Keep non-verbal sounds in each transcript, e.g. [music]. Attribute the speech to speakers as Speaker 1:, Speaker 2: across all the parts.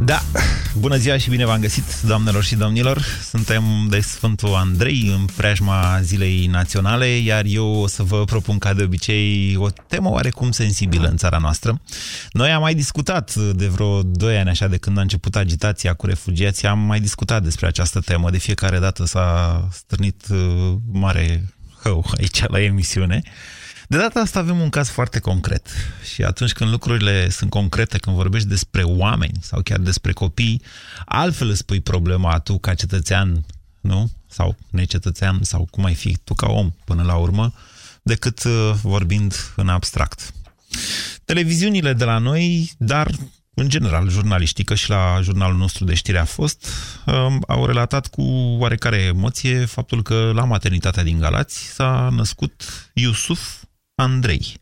Speaker 1: Da, bună ziua și bine v-am găsit, doamnelor și domnilor. Suntem de Sfântul Andrei în preajma Zilei Naționale, iar eu o să vă propun ca de obicei o temă oarecum sensibilă în țara noastră. Noi am mai discutat de vreo 2 ani așa de când a început agitația cu refugiații, am mai discutat despre această temă. De fiecare dată s-a strânit uh, mare hău aici la emisiune. De data asta avem un caz foarte concret și atunci când lucrurile sunt concrete, când vorbești despre oameni sau chiar despre copii, altfel îți pui problema tu ca cetățean, nu? Sau necetățean, sau cum ai fi tu ca om până la urmă, decât uh, vorbind în abstract. Televiziunile de la noi, dar în general, jurnaliștii, că și la jurnalul nostru de știri a fost, um, au relatat cu oarecare emoție faptul că la maternitatea din Galați s-a născut Iusuf Andrei,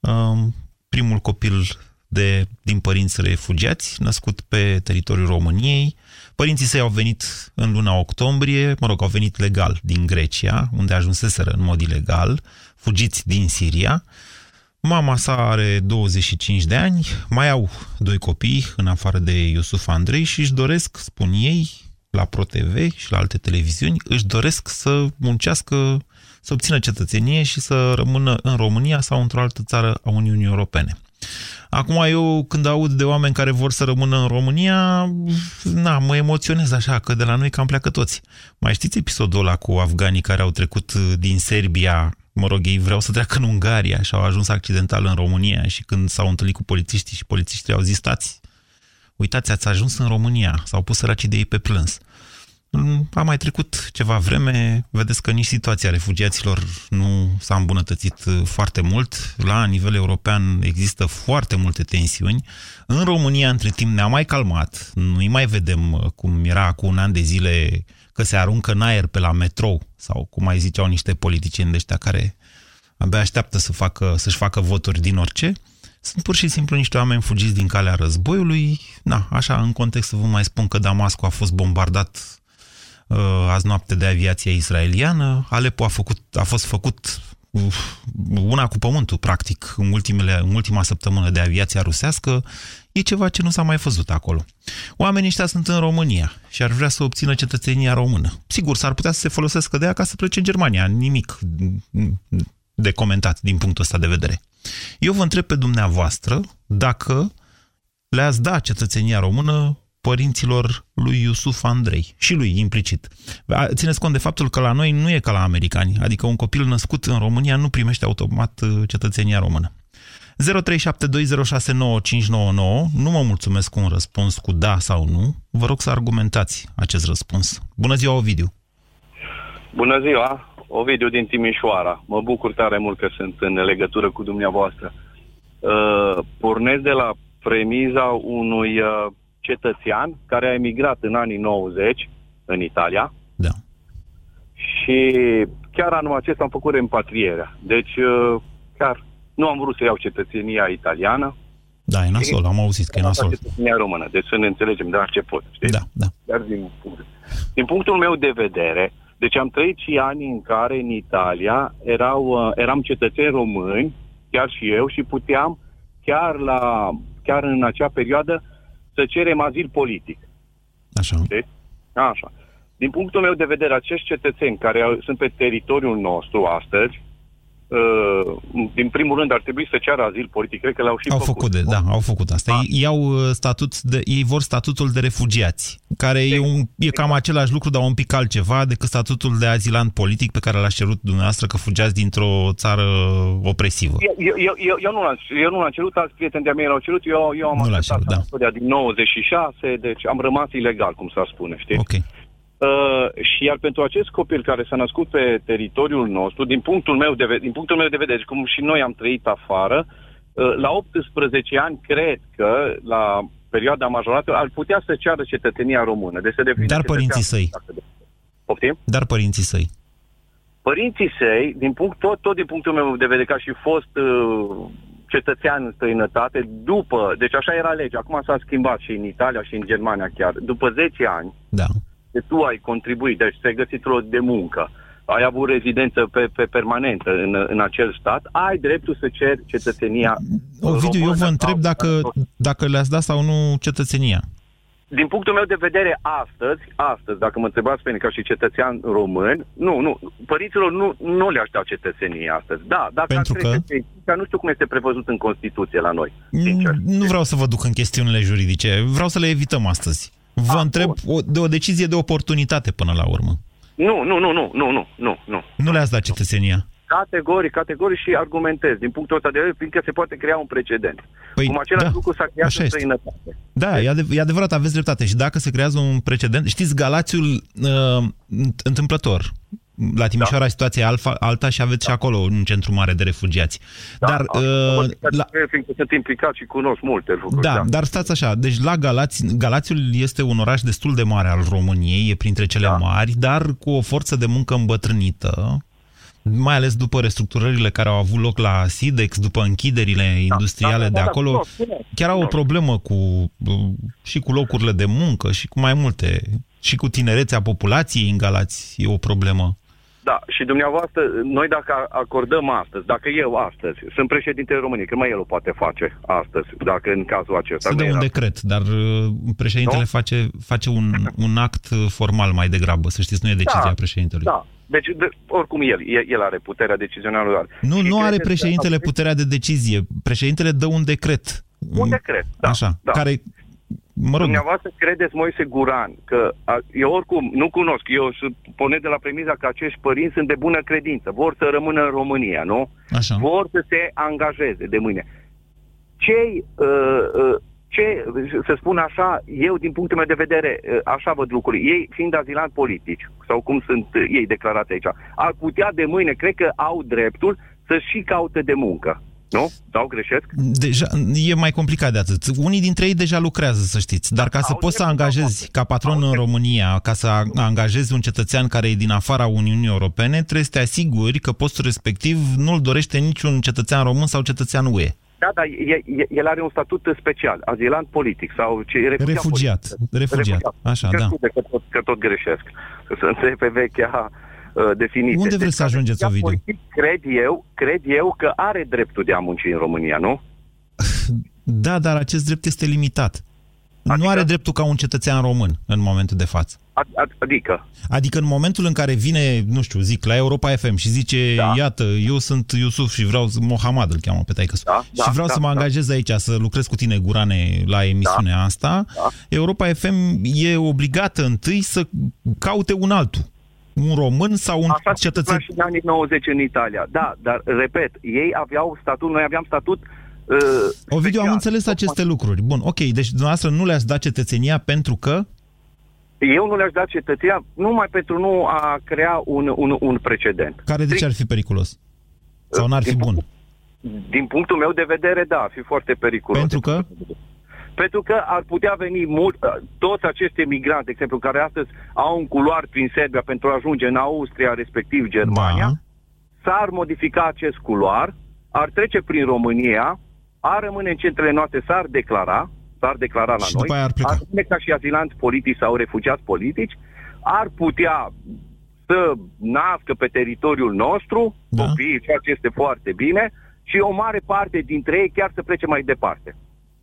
Speaker 1: um, primul copil de, din părinți refugiați, născut pe teritoriul României. Părinții săi au venit în luna octombrie, mă rog, au venit legal din Grecia, unde ajunseseră în mod ilegal, fugiți din Siria. Mama sa are 25 de ani, mai au doi copii în afară de Iusuf Andrei și își doresc, spun ei, la ProTV și la alte televiziuni, își doresc să muncească să obțină cetățenie și să rămână în România sau într-o altă țară a Uniunii Europene. Acum eu când aud de oameni care vor să rămână în România, na, mă emoționez așa, că de la noi cam pleacă toți. Mai știți episodul ăla cu afganii care au trecut din Serbia, mă rog, ei vreau să treacă în Ungaria și au ajuns accidental în România și când s-au întâlnit cu polițiștii și polițiștii au zis, stați, uitați, ați ajuns în România, s-au pus săracii de ei pe plâns. A mai trecut ceva vreme, vedeți că nici situația refugiaților nu s-a îmbunătățit uh, foarte mult. La nivel european există foarte multe tensiuni. În România, între timp, ne-a mai calmat. Nu-i mai vedem uh, cum era cu un an de zile că se aruncă în aer pe la metrou sau cum mai ziceau niște politicieni de ăștia care abia așteaptă să facă, să-și facă voturi din orice. Sunt pur și simplu niște oameni fugiți din calea războiului. Na, așa, în context să vă mai spun că Damascul a fost bombardat uh, azi noapte de aviația israeliană. Alepo a, făcut, a fost făcut uh, una cu pământul, practic, în, ultimele, în ultima săptămână de aviația rusească. E ceva ce nu s-a mai văzut acolo. Oamenii ăștia sunt în România și ar vrea să obțină cetățenia română. Sigur, s-ar putea să se folosească de ea ca să plece în Germania. Nimic de comentat din punctul ăsta de vedere. Eu vă întreb pe dumneavoastră dacă le-ați da cetățenia română părinților lui Iusuf Andrei și lui implicit. Țineți cont de faptul că la noi nu e ca la americani, adică un copil născut în România nu primește automat uh, cetățenia română. 0372069599. Nu mă mulțumesc cu un răspuns cu da sau nu. Vă rog să argumentați acest răspuns. Bună ziua, Ovidiu!
Speaker 2: Bună ziua! Ovidiu din Timișoara. Mă bucur tare mult că sunt în legătură cu dumneavoastră. Uh, pornesc de la premiza unui uh, cetățean care a emigrat în anii 90 în Italia.
Speaker 1: Da.
Speaker 2: Și chiar anul acesta am făcut reîmpatrierea. Deci uh, chiar nu am vrut să iau cetățenia italiană.
Speaker 1: Da, e nasol, am auzit că e nasol.
Speaker 2: Cetățenia română, deci să ne înțelegem de la ce pot. Știi?
Speaker 1: Da, da.
Speaker 2: Chiar din, din punctul meu de vedere, deci am trăit și ani în care în Italia erau, uh, eram cetățeni români, chiar și eu, și puteam chiar, la, chiar în acea perioadă să cerem azil politic.
Speaker 1: Așa.
Speaker 2: Deci, așa. Din punctul meu de vedere, acești cetățeni care sunt pe teritoriul nostru astăzi, Uh, din primul rând ar trebui să ceară azil politic. Cred că l-au și
Speaker 1: au
Speaker 2: făcut.
Speaker 1: făcut de, da, au făcut asta. Ei, iau uh, statut de, ei vor statutul de refugiați, care e, un, e cam același lucru, dar un pic altceva decât statutul de azilant politic pe care l-a cerut dumneavoastră că fugeați dintr-o țară opresivă.
Speaker 2: Eu, eu, eu, eu, nu, l-am, eu nu l-am cerut, alți prieteni de-a mei l-au cerut, eu, eu am
Speaker 1: acceptat
Speaker 2: da. din 96, deci am rămas ilegal, cum s-ar spune, știți?
Speaker 1: Ok.
Speaker 2: Uh, și iar pentru acest copil care s-a născut pe teritoriul nostru, din punctul meu de, din punctul meu de vedere, deci cum și noi am trăit afară, uh, la 18 ani, cred că, la perioada majorată, ar putea să ceară cetățenia română. Deci să
Speaker 1: Dar părinții săi.
Speaker 2: Poftim?
Speaker 1: Dar părinții săi.
Speaker 2: Părinții săi, din punct, tot, tot din punctul meu de vedere, ca și fost uh, cetățean în străinătate, după, deci așa era legea, acum s-a schimbat și în Italia și în Germania chiar, după 10 ani,
Speaker 1: da
Speaker 2: tu ai contribuit, deci ți-ai găsit loc de muncă, ai avut rezidență pe, pe permanentă în, în acel stat, ai dreptul să ceri cetățenia
Speaker 1: Ovidiu, eu vă
Speaker 2: română
Speaker 1: întreb
Speaker 2: sau-
Speaker 1: dacă, dacă le-ați dat sau nu cetățenia.
Speaker 2: Din punctul meu de vedere, astăzi, astăzi, dacă mă întrebați pe mine ca și cetățean român, nu, nu, părinților nu, nu le-aș da cetățenie astăzi. Da, dacă
Speaker 1: Pentru
Speaker 2: ar
Speaker 1: că?
Speaker 2: trece că nu știu cum este prevăzut în Constituție la noi, sincer.
Speaker 1: Mm, Nu vreau să vă duc în chestiunile juridice, vreau să le evităm astăzi. Vă
Speaker 2: Ah,
Speaker 1: întreb
Speaker 2: bun.
Speaker 1: o, de o decizie de oportunitate până la urmă.
Speaker 2: Nu, nu, nu, nu, nu, nu, nu, nu.
Speaker 1: Nu le-ați dat cetățenia.
Speaker 2: Categoric, categoric și argumentez. Din punctul ăsta de vedere, fiindcă se poate crea un precedent.
Speaker 1: Păi,
Speaker 2: Cum același
Speaker 1: da,
Speaker 2: lucru s-a creat
Speaker 1: așa
Speaker 2: în
Speaker 1: este.
Speaker 2: străinătate.
Speaker 1: Da, e, adev- e adevărat, aveți dreptate. Și dacă se creează un precedent, știți, Galațiul uh, întâmplător. La Timișoara da. situația e alfa, alta și aveți da. și acolo un centru mare de refugiați. Dar,
Speaker 2: Da,
Speaker 1: uh, la,
Speaker 2: Fiindcă sunt implicat și cunosc multe lucruri.
Speaker 1: da, dar stați așa, deci la Galați, Galațiul este un oraș destul de mare al României, e printre cele
Speaker 2: Da.
Speaker 1: mari, dar cu o forță de muncă îmbătrânită, mai ales după restructurările care au avut loc la Sidex, după închiderile industriale
Speaker 2: da, da,
Speaker 1: de
Speaker 2: da,
Speaker 1: acolo,
Speaker 2: cunosc, cunosc.
Speaker 1: chiar au o
Speaker 2: Cunosc.
Speaker 1: problemă cu, și cu locurile de muncă și cu mai multe, și cu tinerețea populației în Galați e o problemă.
Speaker 2: Da, și dumneavoastră, noi dacă acordăm astăzi, dacă eu astăzi sunt președintele României, că mai el o poate face astăzi, dacă în cazul acesta.
Speaker 1: Se dă
Speaker 2: nu
Speaker 1: un
Speaker 2: era-
Speaker 1: decret, dar uh, președintele
Speaker 2: Nu?
Speaker 1: face, face un, un act uh, formal mai degrabă, să știți, nu e decizia
Speaker 2: Da,
Speaker 1: președintelui.
Speaker 2: Da, deci de, oricum el, el, el are puterea decizională.
Speaker 1: Nu,
Speaker 2: Și
Speaker 1: nu are
Speaker 2: credeți că
Speaker 1: președintele
Speaker 2: a-
Speaker 1: puterea de decizie. Președintele dă un decret.
Speaker 2: Un decret, da.
Speaker 1: Așa,
Speaker 2: da.
Speaker 1: care, mă rog,
Speaker 2: Dumneavoastră credeți, Moise Guran, că a, eu oricum nu cunosc, eu sunt pornesc de la premiza că acești părinți sunt de bună credință, vor să rămână în România, nu?
Speaker 1: așa.
Speaker 2: vor să se angajeze de mâine. Cei, uh, uh, ce, să spun așa, eu din punctul meu de vedere, uh, așa văd lucrurile, ei fiind azilanți politici, sau cum sunt uh, ei declarați aici, ar putea de mâine, cred că au dreptul să și caute de muncă. Nu? Sau greșesc?
Speaker 1: Deja, e mai complicat de atât. Unii dintre ei deja lucrează, să știți, dar ca să
Speaker 2: Au
Speaker 1: poți să
Speaker 2: dreptul,
Speaker 1: angajezi
Speaker 2: au
Speaker 1: ca patron în
Speaker 2: dreptul.
Speaker 1: România, ca să a- angajezi un cetățean care e din afara Uniunii Europene, trebuie să te asiguri că postul respectiv nu-l dorește niciun cetățean român sau cetățean UE.
Speaker 2: Da, dar e, e, el are un statut special, azilant politic sau ce, refugiat.
Speaker 1: Refugiat.
Speaker 2: politic.
Speaker 1: Refugiat. Așa,
Speaker 2: Cer
Speaker 1: da.
Speaker 2: scuze Că tot, că tot greșesc. Să înțeleg pe vechea uh, definiție.
Speaker 1: Unde vreți să ajungeți,
Speaker 2: refugiat
Speaker 1: Ovidiu?
Speaker 2: politic, Cred eu, cred eu că are dreptul de a munci în România, nu? [laughs]
Speaker 1: Da, dar acest drept este limitat. Nu
Speaker 2: Adică?
Speaker 1: are dreptul ca un cetățean român în momentul de față.
Speaker 2: Ad, ad, adică,
Speaker 1: Adică în momentul în care vine, nu știu, zic, la Europa FM și zice,
Speaker 2: Da.
Speaker 1: iată, eu sunt Iusuf și vreau, Mohamed îl cheamă pe taică
Speaker 2: Da,
Speaker 1: și
Speaker 2: da,
Speaker 1: vreau
Speaker 2: da,
Speaker 1: să mă
Speaker 2: da.
Speaker 1: angajez aici, să lucrez cu tine, Gurane, la emisiunea asta,
Speaker 2: Da.
Speaker 1: Europa FM e obligată întâi să caute un altul. Un român sau un
Speaker 2: așa se
Speaker 1: cetățean.
Speaker 2: întâmpla și în anii 90 în Italia. Da, dar, repet, ei aveau statut, noi aveam statut uh,
Speaker 1: Ovidiu, am
Speaker 2: special.
Speaker 1: înțeles aceste lucruri. Bun, ok, deci dumneavoastră nu le-ați dat cetățenia pentru că...
Speaker 2: Eu nu le-aș da cetățenia numai pentru nu a crea un, un, un precedent.
Speaker 1: Care de ce ar fi periculos? Sau n-ar fi
Speaker 2: Din
Speaker 1: bun?
Speaker 2: Din punctul meu de vedere, da, ar fi foarte periculos.
Speaker 1: Pentru că?
Speaker 2: Pentru că ar putea veni mult, toți aceste migranți, de exemplu, care astăzi au un culoar prin Serbia pentru a ajunge în Austria, respectiv Germania,
Speaker 1: Da.
Speaker 2: s-ar modifica acest culoar, ar trece prin România, ar rămâne în centrele noastre, s-ar declara, s-ar declara la
Speaker 1: Și
Speaker 2: noi,
Speaker 1: după aia ar pleca.
Speaker 2: rămâne ca și azilanți politici sau refugiați politici, ar putea să nască pe teritoriul nostru
Speaker 1: Da.
Speaker 2: copii, ceea ce este foarte bine, și o mare parte dintre ei chiar să plece mai departe.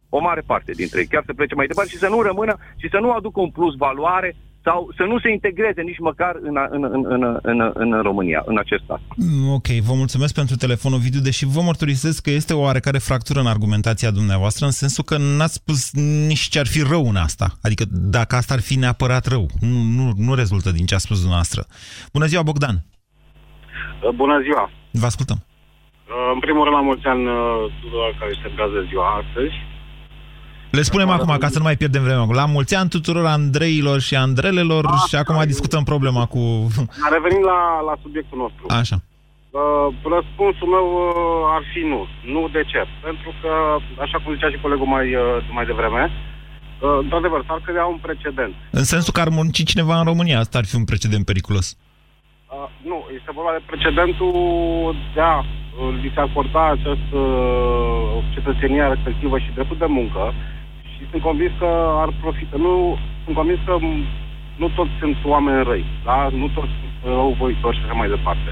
Speaker 2: O mare parte dintre ei chiar să plece mai departe și să nu rămână și să nu aducă un plus valoare sau să nu se integreze nici măcar în, în, în, în, în, în România, în acest stat.
Speaker 1: Mm, Ok, vă mulțumesc pentru telefonul video, deși vă mărturisesc că este o oarecare fractură în argumentația dumneavoastră, în sensul că n-ați spus nici ce ar fi rău în asta. Adică dacă asta ar fi neapărat rău. Nu, nu, nu rezultă din ce a spus dumneavoastră. Bună ziua, Bogdan!
Speaker 3: Uh, Bună ziua!
Speaker 1: Vă ascultăm.
Speaker 3: Uh, În primul rând, la mulți ani uh, tuturor care celebrează ziua astăzi.
Speaker 1: Le spunem acum, ca să nu mai pierdem vremea. La mulți ani tuturor Andreilor și Andrelelor
Speaker 3: Așa
Speaker 1: și acum
Speaker 3: e.
Speaker 1: discutăm problema cu...
Speaker 3: Revenim la, la subiectul nostru.
Speaker 1: Așa.
Speaker 3: Uh, Răspunsul meu uh, ar fi nu. Nu de ce? Pentru că, așa cum zicea și colegul mai, uh, mai devreme, uh, într-adevăr, s-ar crea un precedent.
Speaker 1: În sensul că ar munci cineva în România, asta ar fi un precedent periculos.
Speaker 3: Uh, nu, este vorba de precedentul de a uh, li se acorda această uh, cetățenia respectivă și dreptul de muncă și sunt convins că ar profita. Nu, sunt convins că m, nu toți sunt oameni răi, da? Nu toți sunt rău voitori și așa mai departe.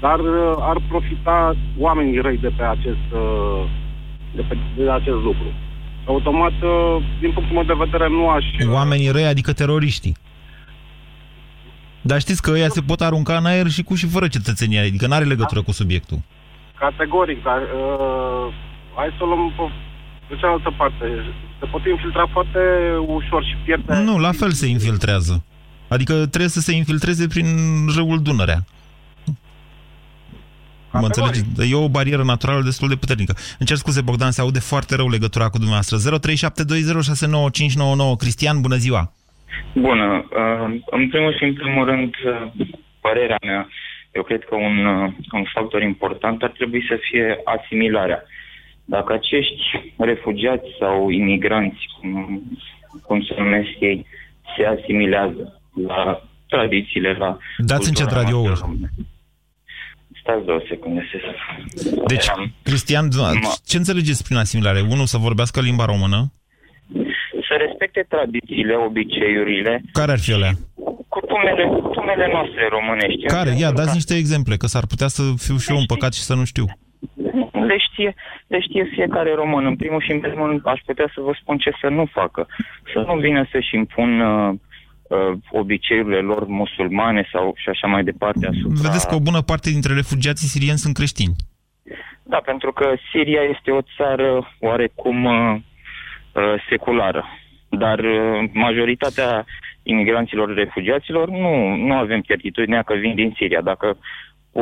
Speaker 3: Dar uh, ar profita oamenii răi de pe acest, uh, de pe de acest lucru. Automat, uh, din punctul meu de vedere, nu aș...
Speaker 1: Oamenii răi, adică teroriștii. Dar știți că ăia se pot arunca în aer și cu și fără cetățenie, adică nu are legătură cu subiectul.
Speaker 3: Categoric, dar uh, hai să o luăm pe, de cealaltă parte. Se pot infiltra foarte ușor și pierde...
Speaker 1: Nu, la fel se infiltrează. Adică trebuie să se infiltreze prin râul Dunărea. Mă înțelegeți? E o barieră naturală destul de puternică. Îmi scuze, Bogdan, se aude foarte rău legătura cu dumneavoastră. 0372069599. Cristian, bună ziua!
Speaker 4: Bună. Uh, în primul și în primul rând, uh, părerea mea, eu cred că un, uh, un factor important ar trebui să fie asimilarea. Dacă acești refugiați sau imigranți, cum, cum se numesc ei, se asimilează la tradițiile, la...
Speaker 1: Dați încet radioul.
Speaker 4: Stați două secunde. Să...
Speaker 1: Deci, Cristian, ce înțelegeți prin asimilare? Unul, să vorbească limba română?
Speaker 4: Să respecte tradițiile, obiceiurile.
Speaker 1: Care ar fi alea?
Speaker 4: Cutumele, cutumele noastre românești.
Speaker 1: Care? Ia, dați niște exemple, că s-ar putea să fiu și eu un păcat și să nu știu.
Speaker 4: Le știe, le știe fiecare român. În primul și în primul rând aș putea să vă spun ce să nu facă. Să nu vină să-și impun uh, uh, obiceiurile lor musulmane sau și așa mai departe asupra...
Speaker 1: Vedeți că o bună parte dintre refugiații sirieni sunt creștini.
Speaker 4: Da, pentru că Siria este o țară oarecum uh, uh, seculară. Dar uh, majoritatea imigranților refugiaților nu, nu avem certitudinea că vin din Siria. Dacă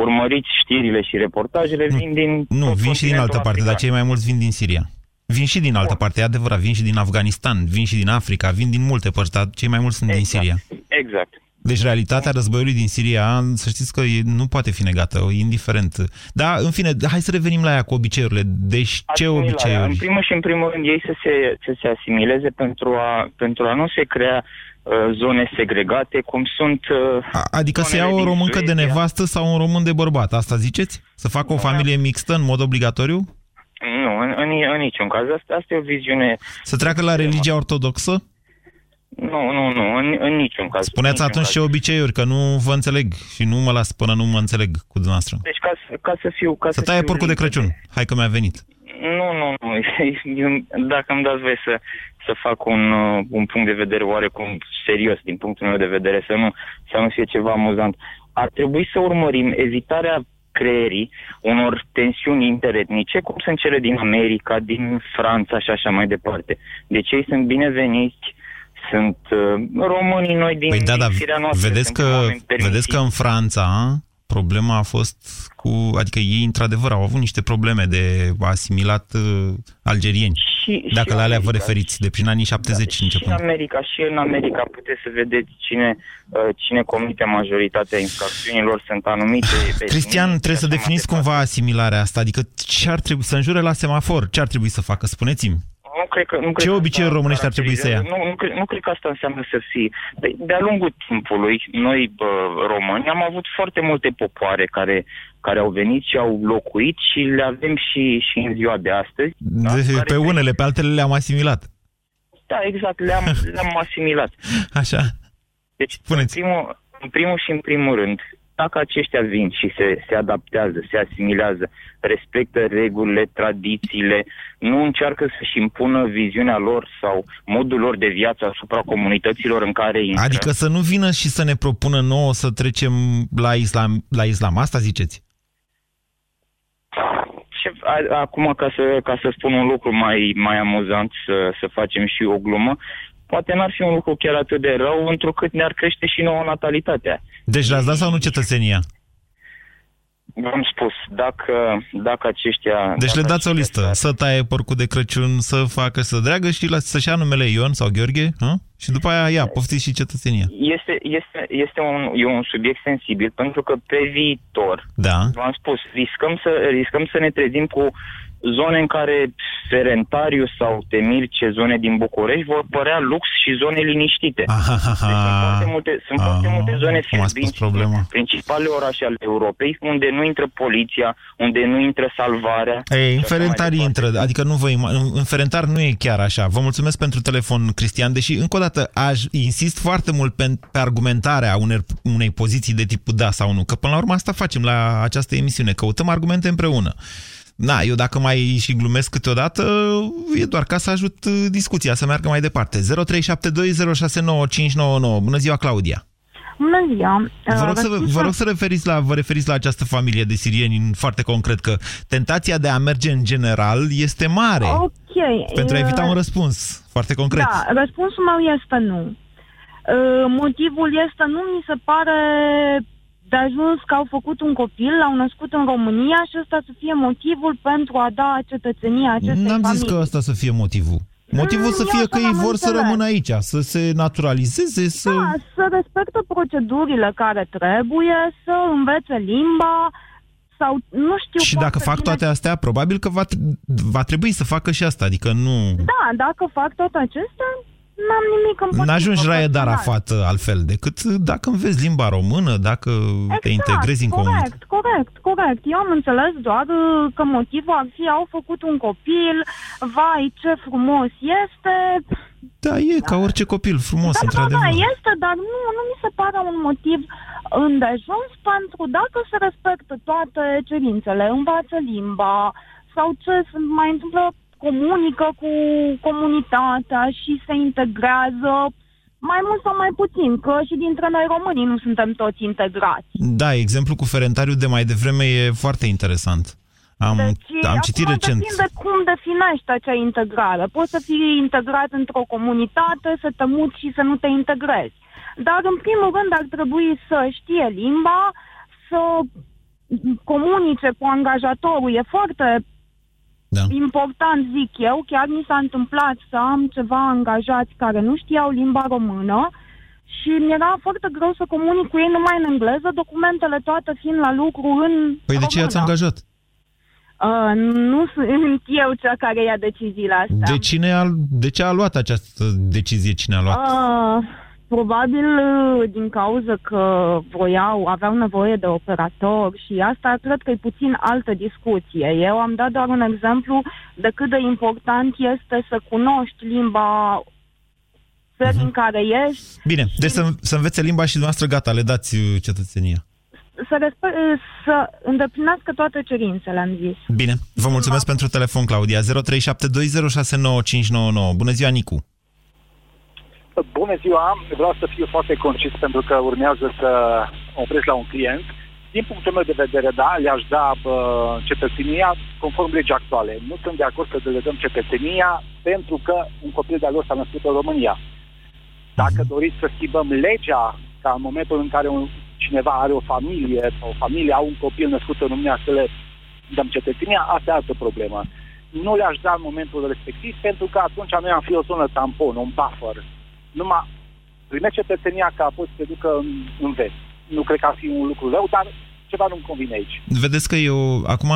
Speaker 4: urmăriți știrile și reportajele, vin din...
Speaker 1: Nu, vin și din altă parte, dar cei mai mulți vin din Siria. Vin și din altă Bun. parte, e adevărat, vin și din Afganistan, vin și din Africa, vin din multe părți, dar cei mai mulți sunt
Speaker 4: exact.
Speaker 1: din Siria.
Speaker 4: Exact.
Speaker 1: Deci realitatea războiului din Siria, să știți că nu poate fi negată, indiferent. Da, în fine, hai să revenim la ea cu obiceiurile. Deci ce obiceiuri?
Speaker 4: În primul și în primul rând ei să se, să se asimileze pentru a, pentru a nu se crea uh, zone segregate, cum sunt... Uh,
Speaker 1: adică să ia o româncă de nevastă sau un român de bărbat, asta ziceți? Să facă o familie mixtă în mod obligatoriu?
Speaker 4: Nu, în, în, în niciun caz. Asta, asta e o viziune...
Speaker 1: Să treacă la religia ortodoxă?
Speaker 4: Nu, nu, nu, în, în niciun caz.
Speaker 1: Spuneți
Speaker 4: niciun
Speaker 1: atunci
Speaker 4: caz.
Speaker 1: ce obiceiuri, că nu vă înțeleg și nu mă las până nu mă înțeleg cu dumneavoastră.
Speaker 4: Deci ca, să- ca să fiu... Ca
Speaker 1: Să taie
Speaker 4: fiu
Speaker 1: porcul de
Speaker 4: limpede.
Speaker 1: Crăciun. Hai că mi-a venit.
Speaker 4: Nu, nu, nu. Eu, [laughs] dacă îmi dați voie să, să fac un, uh, un punct de vedere oarecum serios din punctul meu de vedere, să nu, să nu fie ceva amuzant, ar trebui să urmărim evitarea creierii unor tensiuni interetnice, cum sunt cele din America, din Franța și așa mai departe. Deci ei sunt bineveniți, sunt uh, românii noi din,
Speaker 1: Păi da,
Speaker 4: din
Speaker 1: dar
Speaker 4: firea noastră.
Speaker 1: vedeți
Speaker 4: suntem
Speaker 1: că,
Speaker 4: oameni permisivi.
Speaker 1: vedeți că în Franța problema a fost cu... Adică ei, într-adevăr, au avut niște probleme de asimilat uh, algerieni.
Speaker 4: Și,
Speaker 1: Dacă
Speaker 4: și
Speaker 1: la alea vă
Speaker 4: America.
Speaker 1: referiți, de prin anii 70
Speaker 4: Și în
Speaker 1: începând.
Speaker 4: America, și în America puteți să vedeți cine, uh, cine comite majoritatea infracțiunilor, sunt anumite... [sighs]
Speaker 1: Cristian,
Speaker 4: etnii
Speaker 1: trebuie
Speaker 4: și
Speaker 1: să
Speaker 4: așa mai
Speaker 1: definiți
Speaker 4: departe.
Speaker 1: cumva asimilarea asta. Adică ce ar trebui să înjure la semafor? Ce ar trebui să facă? Spuneți-mi.
Speaker 4: Nu cred că, nu cred
Speaker 1: Ce
Speaker 4: că
Speaker 1: obiceiuri
Speaker 4: asta
Speaker 1: românești ar trebui să ia?
Speaker 4: Nu, nu, cred, nu cred că asta înseamnă să fie. De, de-a lungul timpului, noi bă, români am avut foarte multe popoare care, care au venit și au locuit și le avem și, și în ziua de astăzi. da,
Speaker 1: De,
Speaker 4: care
Speaker 1: pe unele, pe altele le-am asimilat.
Speaker 4: Da, exact, le-am, [laughs] le-am asimilat.
Speaker 1: Așa.
Speaker 4: Deci, în
Speaker 1: Spuneți.
Speaker 4: primul, în primul și în primul rând, dacă aceștia vin și se, se adaptează, se asimilează, respectă regulile, tradițiile, nu încearcă să-și impună viziunea lor sau modul lor de viață asupra comunităților în care intră.
Speaker 1: Adică să nu vină și să ne propună nouă să trecem la islam, la islam. Asta ziceți?
Speaker 4: Ce, a, acum, ca să, ca să spun un lucru mai, mai amuzant, să, să facem și o glumă, poate n-ar fi un lucru chiar atât de rău, întrucât ne-ar crește și nouă natalitatea.
Speaker 1: Deci le-ați dat sau nu cetățenia?
Speaker 4: V-am spus, dacă, dacă aceștia...
Speaker 1: Deci
Speaker 4: dacă
Speaker 1: le dați o
Speaker 4: aceștia
Speaker 1: listă.
Speaker 4: s-ar-
Speaker 1: Să taie porcul de Crăciun, să facă, să dreagă și la, să-și ia numele Ion sau Gheorghe hă? și după aia ia, poftiți și cetățenia.
Speaker 4: Este, este, este un, e un subiect sensibil pentru că pe viitor,
Speaker 1: Da.
Speaker 4: v-am spus, riscăm să, riscăm să ne trezim cu zone în care Ferentariu sau Temirce, zone din București, vor părea lux și zone liniștite.
Speaker 1: Aha,
Speaker 4: Deci sunt foarte multe, sunt foarte
Speaker 1: Ah,
Speaker 4: multe zone
Speaker 1: cum a spus
Speaker 4: fierbinți,
Speaker 1: problema.
Speaker 4: principale orașe ale Europei, unde nu intră poliția, unde nu intră salvarea.
Speaker 1: Ei, în
Speaker 4: și așa mai
Speaker 1: Ferentari
Speaker 4: departe.
Speaker 1: intră, adică nu vă ima- în- în Ferentar nu e chiar așa. Vă mulțumesc pentru telefon, Cristian, deși, încă o dată, aș insist foarte mult pe, pe argumentarea unei, unei poziții de tipul da sau nu, că până la urmă asta facem la această emisiune, căutăm argumente împreună. Na, eu dacă mai și glumesc câteodată, e doar ca să ajut uh, discuția să meargă mai departe. 0372069599. Bună ziua, Claudia!
Speaker 5: Bună ziua!
Speaker 1: Vă rog,
Speaker 5: Uh,
Speaker 1: să,
Speaker 5: răspunsul-
Speaker 1: vă rog să referiți la, vă referiți la această familie de sirieni în foarte concret, că tentația de a merge în general este mare
Speaker 5: Ok.
Speaker 1: pentru a evita
Speaker 5: uh,
Speaker 1: un răspuns foarte concret.
Speaker 5: Da, răspunsul meu este nu. Uh, Motivul este nu mi se pare de ajuns că au făcut un copil, l-au născut în România și ăsta să fie motivul pentru a da cetățenia acestei
Speaker 1: N-am
Speaker 5: familii.
Speaker 1: zis că ăsta să fie motivul. Motivul
Speaker 5: Mm,
Speaker 1: să
Speaker 5: eu
Speaker 1: fie
Speaker 5: așa
Speaker 1: că ei
Speaker 5: l-am
Speaker 1: vor să
Speaker 5: înțeles.
Speaker 1: rămână aici, să se naturalizeze, să...
Speaker 5: Da, să respectă procedurile care trebuie, să învețe limba sau nu știu...
Speaker 1: și dacă
Speaker 5: foarte
Speaker 1: fac
Speaker 5: bine-
Speaker 1: toate astea, probabil că va, tre- va trebui să facă și asta, adică nu...
Speaker 5: Da, dacă fac toate acestea, n-am nimic împotrivă.
Speaker 1: N-ajungi Raed
Speaker 5: personal.
Speaker 1: Arafat altfel decât dacă înveți limba română, dacă te integrezi în
Speaker 5: corect,
Speaker 1: comunitate.
Speaker 5: corect, corect. Eu am înțeles doar uh, că motivul ar fi au făcut un copil, vai, ce frumos este.
Speaker 1: Da, e ca orice copil frumos,
Speaker 5: Da, da,
Speaker 1: într-adevăr.
Speaker 5: da, este, dar nu, nu mi se pare un motiv îndejuns pentru dacă se respectă toate cerințele, învață limba sau ce se mai întâmplă, comunică cu comunitatea și se integrează mai mult sau mai puțin, că și dintre noi românii nu suntem toți integrați.
Speaker 1: Da, exemplul cu Ferentariu de mai devreme e foarte interesant. Am,
Speaker 5: Deci,
Speaker 1: am citit
Speaker 5: acum
Speaker 1: recent.
Speaker 5: depinde cum definești acea integrare. Poți să fii integrat într-o comunitate, să te muți și să nu te integrezi. Dar, în primul rând, ar trebui să știe limba, să comunice cu angajatorul. E foarte
Speaker 1: Da.
Speaker 5: important, zic eu. Chiar mi s-a întâmplat să am ceva angajați care nu știau limba română și mi-era foarte greu să comunic cu ei numai în engleză, documentele toate fiind la lucru în
Speaker 1: Păi de ce
Speaker 5: română.
Speaker 1: i-ați angajat?
Speaker 5: Uh, nu sunt eu cea care ia deciziile astea.
Speaker 1: De, cine a, de ce a luat această decizie? Cine a luat?
Speaker 5: Uh, probabil uh, din cauza că voiau, aveau nevoie de operator și asta cred că e puțin altă discuție. Eu am dat doar un exemplu de cât de important este să cunoști limba țării în care ești,
Speaker 1: Bine, deci să, să învețe limba și dumneavoastră gata, le dați uh, cetățenia.
Speaker 5: să, respe- să îndeplinească toate cerințele, am zis.
Speaker 1: Bine, vă mulțumesc pentru telefon, Claudia. 0372069599. Bună ziua, Nicu.
Speaker 6: Bună ziua, vreau să fiu foarte concis pentru că urmează să opresc la un client. Din punctul meu de vedere, da, le-aș da bă, cetățenia conform legii actuale. Nu sunt de acord să le dăm cetățenia pentru că un copil de-al lor s-a născut în România. Dacă doriți să schimbăm legea ca în momentul în care un, cineva are o familie sau o familie au un copil născut în România să le dăm cetățenia, asta e altă problemă. Nu le-aș da în momentul respectiv pentru că atunci noi am fi o zonă tampon, un buffer. Numai primește cetățenia ca apoi să te ducă în, în vest. Nu cred că ar fi un lucru rău, dar ceva nu-mi convine aici.
Speaker 1: Vedeți că eu acum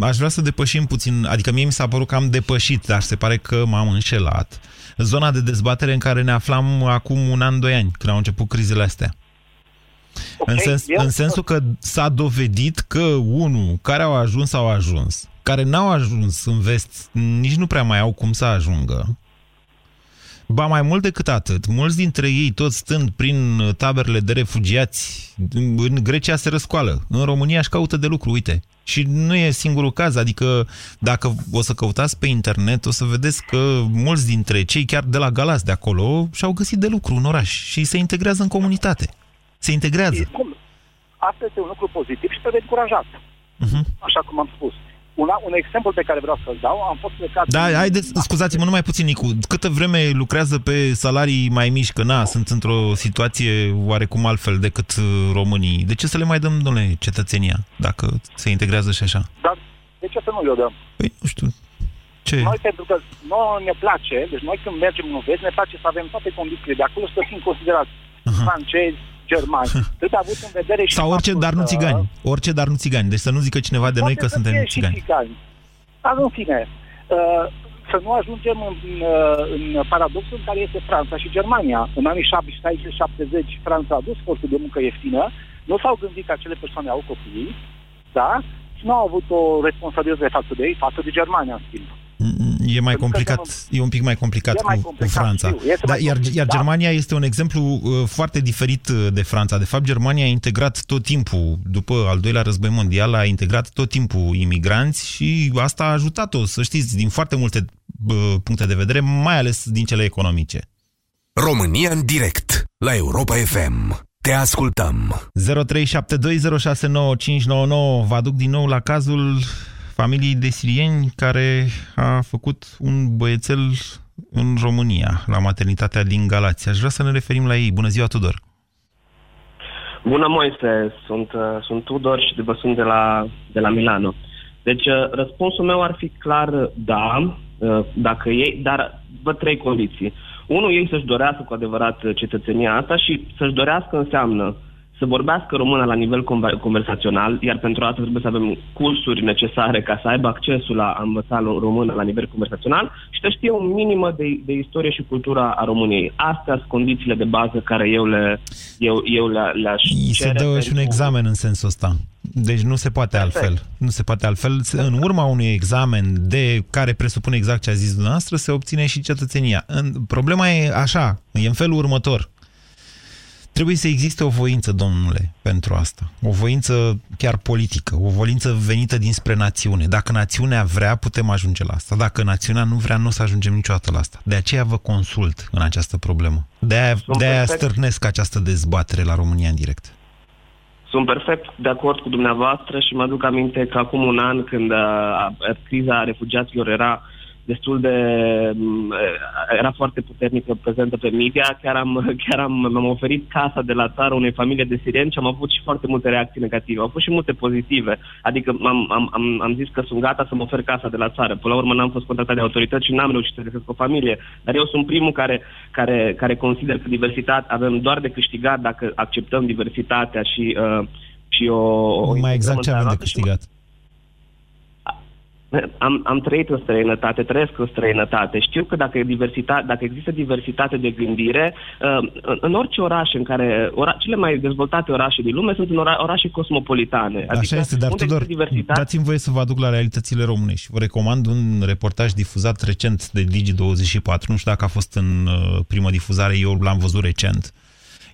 Speaker 1: aș vrea să depășim puțin, adică mie mi s-a părut că am depășit, dar se pare că m-am înșelat. Zona de dezbatere în care ne aflam acum un an, doi ani, când au început crizele astea.
Speaker 6: Ok,
Speaker 1: În, sens,
Speaker 6: eu-
Speaker 1: în sensul că s-a dovedit că, unul, care au ajuns, au ajuns. Care n-au ajuns în vest, nici nu prea mai au cum să ajungă. Ba mai mult decât atât, mulți dintre ei, toți stând prin taberele de refugiați, în Grecia se răscoală, în România își caută de lucru, uite. Și nu e singurul caz, adică dacă o să căutați pe internet, o să vedeți că mulți dintre cei chiar de la Galați de acolo și-au găsit de lucru în oraș și se integrează în comunitate. Se integrează.
Speaker 6: Cum? Asta este un lucru pozitiv și trebuie încurajat.
Speaker 1: Uh-huh.
Speaker 6: Așa cum am spus. Una, un exemplu pe care vreau să-l dau, am fost plecat...
Speaker 1: Da,
Speaker 6: din-
Speaker 1: haideți, scuzați-mă numai puțin, Nicu. Câtă vreme lucrează pe salarii mai mici, că na, sunt într-o situație oarecum altfel decât uh, românii. De ce să le mai dăm, domnule, cetățenia, dacă se integrează și așa?
Speaker 6: Dar de ce să nu le dăm?
Speaker 1: Păi, nu știu, ce?
Speaker 6: Noi, pentru că nouă ne place, deci noi când mergem în vest, ne place să avem toate condițiile de acolo și să fim considerați
Speaker 1: Aha.
Speaker 6: francezi, germani. [laughs] Trebuie avut în vedere și
Speaker 1: Sau orice,
Speaker 6: faptul
Speaker 1: dar nu
Speaker 6: că-
Speaker 1: țigani. Orice, dar nu țigani. Deci să nu zică cineva de noi
Speaker 6: Poate
Speaker 1: că
Speaker 6: să
Speaker 1: suntem
Speaker 6: fie și
Speaker 1: țigani.
Speaker 6: țigani. Dar în fine, uh, să nu ajungem în, uh, în paradoxul în care este Franța și Germania. În anii 60-70 Franța a dus forță de muncă ieftină, nu s-au gândit că acele persoane au copii, da? Și nu au avut o responsabilitate față de ei, față de Germania, în schimb.
Speaker 1: E mai complicat, e un pic mai complicat,
Speaker 6: E mai
Speaker 1: cu,
Speaker 6: complicat,
Speaker 1: cu Franța.
Speaker 6: știu, este
Speaker 1: da,
Speaker 6: mai
Speaker 1: iar,
Speaker 6: complicat,
Speaker 1: iar
Speaker 6: da.
Speaker 1: Germania este un exemplu uh, foarte diferit uh, de Franța. De fapt, Germania a integrat tot timpul, după al doilea război mondial, a integrat tot timpul imigranți și asta a ajutat-o, să știți, din foarte multe uh, puncte de vedere, mai ales din cele economice.
Speaker 7: România în direct la Europa FM. Te ascultăm.
Speaker 1: 0372069599 vă aduc din nou la cazul familiei de sirieni care a făcut un băiețel în România, la maternitatea din Galați. Aș vrea să ne referim la ei. Bună ziua, Tudor!
Speaker 8: Bună, Moise! Sunt, uh, sunt Tudor și vă sunt de la, de la Milano. Deci, uh, răspunsul meu ar fi clar da, uh, dacă ei, dar văd trei condiții. Unul, ei să-și dorească cu adevărat uh, cetățenia asta și să-și dorească înseamnă să vorbească română la nivel conver- conversațional, iar pentru asta trebuie să avem cursuri necesare ca să aibă accesul la a învăța lo- română la nivel conversațional și să știe un minimă de, de istorie și cultura a României. Astea sunt condițiile de bază care eu le eu, eu le, le-aș
Speaker 1: Îi se
Speaker 8: cere
Speaker 1: dă și
Speaker 8: pentru-
Speaker 1: un examen în sensul ăsta. Deci nu se poate
Speaker 8: Perfect.
Speaker 1: altfel. Nu se poate altfel. Se- În urma unui examen de care presupune exact ce a zis dumneavoastră, se obține și cetățenia. În, problema e așa, e în felul următor. Trebuie să existe o voință, domnule, pentru asta. O voință chiar politică, o voință venită dinspre națiune. Dacă națiunea vrea, putem ajunge la asta. Dacă națiunea nu vrea, nu o să ajungem niciodată la asta. De aceea vă consult în această problemă. De aia,
Speaker 8: Sunt
Speaker 1: de aia
Speaker 8: perfect.
Speaker 1: stârnesc această dezbatere la România în direct.
Speaker 8: Sunt perfect de acord cu dumneavoastră și mă aduc aminte că acum un an, când uh, criza refugiaților era destul de... m, era foarte puternică prezentă pe media, chiar am, [laughs] chiar am, mi-am oferit casa de la țară unei familii de sirieni și am avut și foarte multe reacții negative. Au fost și multe pozitive. Adică am, am, am, am zis că sunt gata să mă ofer casa de la țară. Până la urmă n-am fost contactat de autorități și n-am reușit să găsesc o familie. Dar eu sunt primul care, care, care consider că diversitate avem doar de câștigat dacă acceptăm diversitatea și, uh, și o... o
Speaker 1: Mai exact ce
Speaker 8: integrăm în
Speaker 1: avem de
Speaker 8: țara noastră și
Speaker 1: câștigat.
Speaker 8: Am, am trăit în străinătate, trăiesc în străinătate. Știu că dacă, e diversitate, dacă există diversitate de gândire, uh, în, în orice oraș în care... Ora, cele mai dezvoltate orașe din lume sunt în ora, orașe cosmopolitane.
Speaker 1: Așa este, dar
Speaker 8: unde
Speaker 1: Tudor,
Speaker 8: există diversitate,
Speaker 1: dați-mi voie să vă aduc la realitățile române și vă recomand un reportaj difuzat recent de Digi24, nu știu dacă a fost în uh, primă difuzare, eu l-am văzut recent,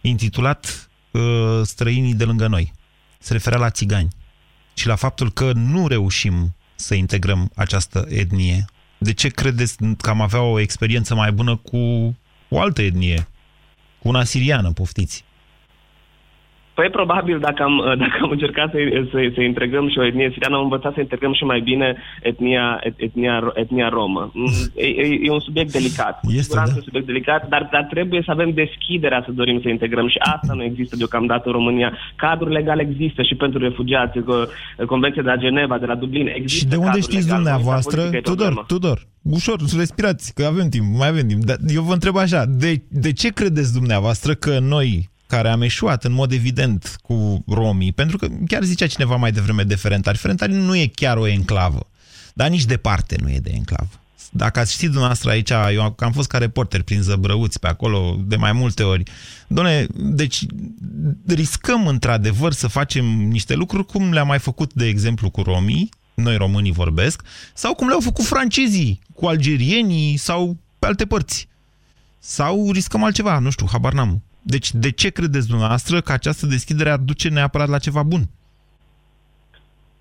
Speaker 1: intitulat uh, Străinii de lângă noi. Se referea la țigani și la faptul că nu reușim să integrăm această etnie. De ce credeți că am avea o experiență mai bună cu o altă etnie? Cu una siriană, poftiți.
Speaker 8: Păi probabil dacă am, [laughs] dacă am încercat să, să, să integrăm și o etnie siriană, am învățat să integrăm și mai bine etnia, et, etnia, etnia romă. Mm, E, e, e un subiect delicat. Cu
Speaker 1: Este,
Speaker 8: siguranță
Speaker 1: da.
Speaker 8: un subiect delicat, dar, dar trebuie să avem deschiderea să dorim să integrăm și asta nu există deocamdată în România. Cadrul legal există și pentru refugiați, co- Convenția de la Geneva, de la Dublin. Există
Speaker 1: Și de unde
Speaker 8: cadrul
Speaker 1: știți
Speaker 8: legal,
Speaker 1: dumneavoastră,
Speaker 8: voința politică e
Speaker 1: Tudor,
Speaker 8: problema.
Speaker 1: Tudor, ușor, să respirați, că avem timp, mai avem timp. Dar eu vă întreb așa, de, de ce credeți dumneavoastră că noi, care am eșuat în mod evident cu romii, pentru că chiar zicea cineva mai devreme de Ferentari, Ferentari nu e chiar o enclavă, dar nici departe nu e de enclavă. Dacă ați ști dumneavoastră aici, eu am fost ca reporter prin Zăbrăuți pe acolo de mai multe ori. Doamne, deci riscăm într-adevăr să facem niște lucruri cum le-am mai făcut, de exemplu, cu romii, noi românii vorbesc, sau cum le-au făcut francezii, cu algerienii sau pe alte părți. Sau riscăm altceva, nu știu, habar n-am. Deci de ce credeți dumneavoastră că această deschidere ar duce neapărat la ceva bun?